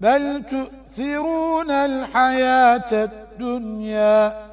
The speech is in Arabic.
بل تؤثرون الحياة الدنيا.